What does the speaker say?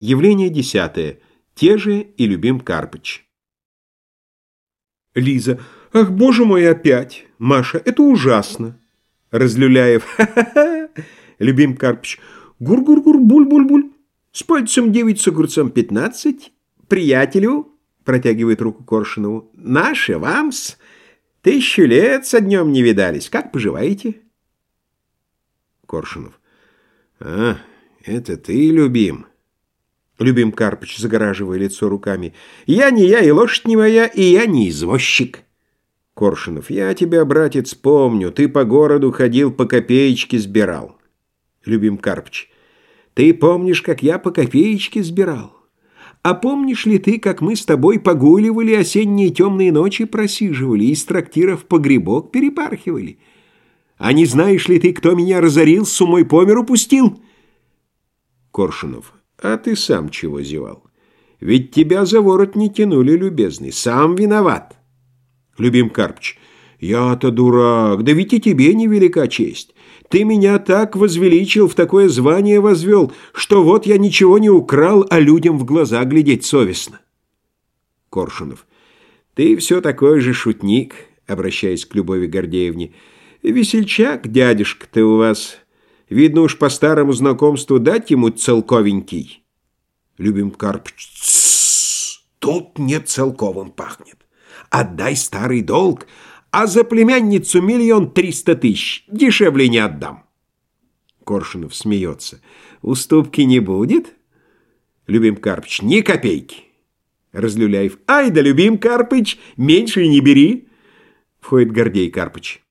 Явление десятое. Те же и Любим Карпыч. Лиза. Ах, боже мой, опять. Маша. Это ужасно. Разлюляев. Ха-ха-ха. Любим Карпыч. Гур-гур-гур, буль-буль-буль. С пальцем девять, с огурцом пятнадцать. Приятелю, протягивает руку Коршунову. Наши вамс. Тысячу лет со днем не видались. Как поживаете? Коршунов. А, это ты, любим. Любим Карпыч, загораживая лицо руками. «Я не я, и лошадь не моя, и я не извозчик». Коршунов. «Я тебя, братец, помню. Ты по городу ходил, по копеечке сбирал». Любим Карпыч. «Ты помнишь, как я по копеечке сбирал? А помнишь ли ты, как мы с тобой погуливали, осенние темные ночи просиживали, из трактиров погребок перепархивали? А не знаешь ли ты, кто меня разорил, с умой по миру пустил?» Коршунов. А ты сам чего зевал? Ведь тебя за ворот не тянули, любезный. Сам виноват. Любим Карпч. Я-то дурак, да ведь и тебе невелика честь. Ты меня так возвеличил, в такое звание возвел, что вот я ничего не украл, а людям в глаза глядеть совестно. Коршунов. Ты все такой же шутник, обращаясь к Любови Гордеевне. Весельчак, дядюшка ты у вас... Видно уж по старому знакомству дать ему целковенький. Любим Карпыч. Тут не целковым пахнет. Отдай старый долг, а за племянницу миллион триста тысяч. Дешевле не отдам. Коршунов смеется. Уступки не будет? Любим Карпыч. Ни копейки. Разлюляев. Ай да, Любим Карпыч, меньше не бери. Входит Гордей Карпыч.